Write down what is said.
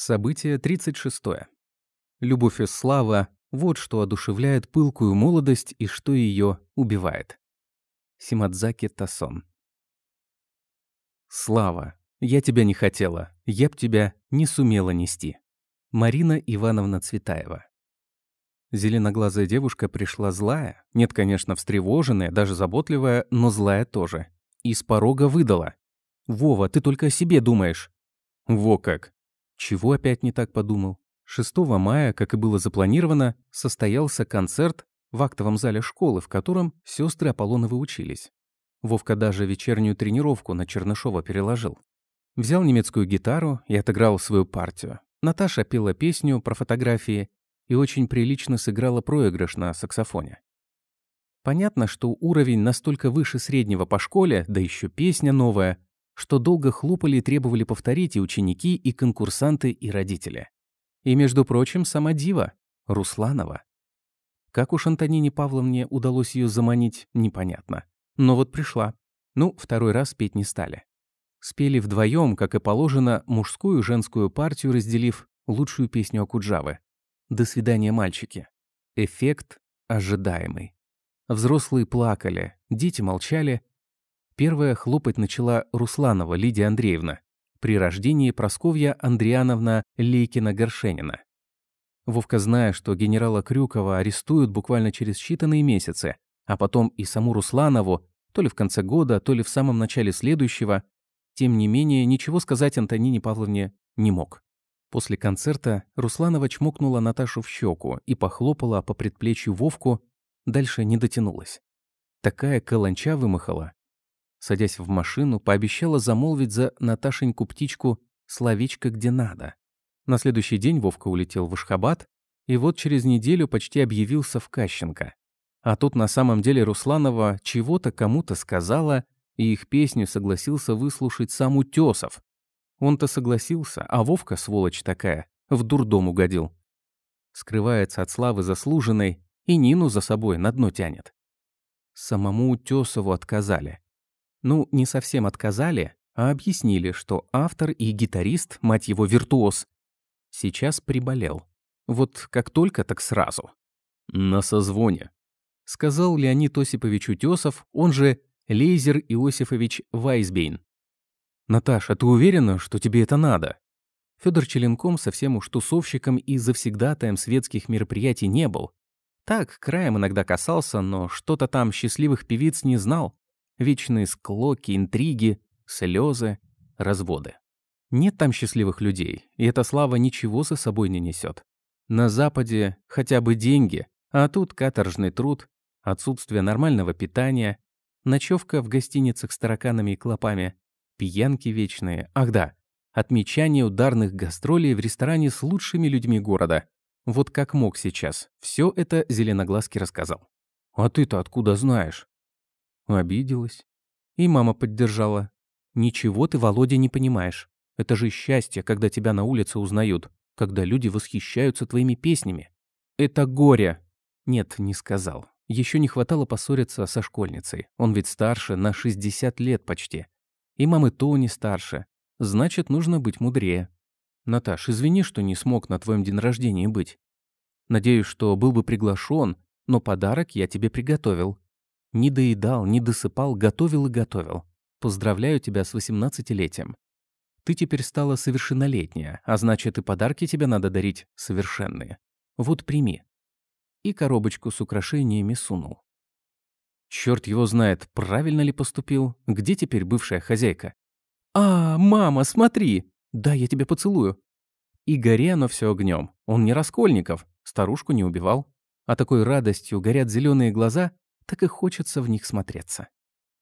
Событие 36. Любовь и слава – вот что одушевляет пылкую молодость и что ее убивает. Симадзаки Тасон. Слава, я тебя не хотела, я б тебя не сумела нести. Марина Ивановна Цветаева. Зеленоглазая девушка пришла злая, нет, конечно, встревоженная, даже заботливая, но злая тоже. И с порога выдала. «Вова, ты только о себе думаешь». «Во как!» Чего опять не так подумал? 6 мая, как и было запланировано, состоялся концерт в актовом зале школы, в котором сестры Аполлоновы учились. Вовка даже вечернюю тренировку на Чернышова переложил. Взял немецкую гитару и отыграл свою партию. Наташа пела песню про фотографии и очень прилично сыграла проигрыш на саксофоне. Понятно, что уровень настолько выше среднего по школе, да еще песня новая, что долго хлопали и требовали повторить и ученики, и конкурсанты, и родители. И, между прочим, сама дива, Русланова. Как уж Антонине Павловне удалось ее заманить, непонятно. Но вот пришла. Ну, второй раз петь не стали. Спели вдвоем, как и положено, мужскую и женскую партию, разделив лучшую песню Акуджавы. «До свидания, мальчики». Эффект ожидаемый. Взрослые плакали, дети молчали. Первая хлопать начала Русланова Лидия Андреевна. При рождении Просковья Андриановна Лейкина-Горшенина. Вовка, зная, что генерала Крюкова арестуют буквально через считанные месяцы, а потом и саму Русланову, то ли в конце года, то ли в самом начале следующего, тем не менее, ничего сказать Антонине Павловне не мог. После концерта Русланова чмокнула Наташу в щеку и похлопала по предплечью Вовку, дальше не дотянулась. Такая каланча вымахала. Садясь в машину, пообещала замолвить за Наташеньку птичку словечко где надо. На следующий день Вовка улетел в Ашхабад, и вот через неделю почти объявился в Кащенко. А тут на самом деле Русланова чего-то кому-то сказала, и их песню согласился выслушать сам Утесов. Он-то согласился, а Вовка, сволочь такая, в дурдом угодил. Скрывается от славы заслуженной и Нину за собой на дно тянет. Самому Утесову отказали. Ну, не совсем отказали, а объяснили, что автор и гитарист, мать его, виртуоз, Сейчас приболел. Вот как только, так сразу. «На созвоне», — сказал Леонид Осипович Утесов, он же Лейзер Иосифович Вайсбейн. «Наташа, ты уверена, что тебе это надо?» Федор Челенком совсем уж тусовщиком и завсегдатаем светских мероприятий не был. Так, краем иногда касался, но что-то там счастливых певиц не знал. Вечные склоки, интриги, слезы, разводы. Нет там счастливых людей, и эта слава ничего за собой не несет. На Западе хотя бы деньги, а тут каторжный труд, отсутствие нормального питания, ночевка в гостиницах с тараканами и клопами, пьянки вечные, ах да, отмечание ударных гастролей в ресторане с лучшими людьми города. Вот как мог сейчас. Все это Зеленоглазки рассказал. «А ты-то откуда знаешь?» Обиделась. И мама поддержала. «Ничего ты, Володя, не понимаешь. Это же счастье, когда тебя на улице узнают, когда люди восхищаются твоими песнями. Это горе. Нет, не сказал. Еще не хватало поссориться со школьницей. Он ведь старше на 60 лет почти. И мамы Тони старше. Значит, нужно быть мудрее. Наташ, извини, что не смог на твоем день рождения быть. Надеюсь, что был бы приглашен, но подарок я тебе приготовил. Не доедал, не досыпал, готовил и готовил. Поздравляю тебя с 18-летием. Ты теперь стала совершеннолетняя, а значит и подарки тебе надо дарить совершенные. Вот прими». И коробочку с украшениями сунул. Черт его знает, правильно ли поступил, где теперь бывшая хозяйка. «А, мама, смотри! Да, я тебя поцелую!» И горе оно все огнем. Он не Раскольников, старушку не убивал. А такой радостью горят зеленые глаза, так и хочется в них смотреться.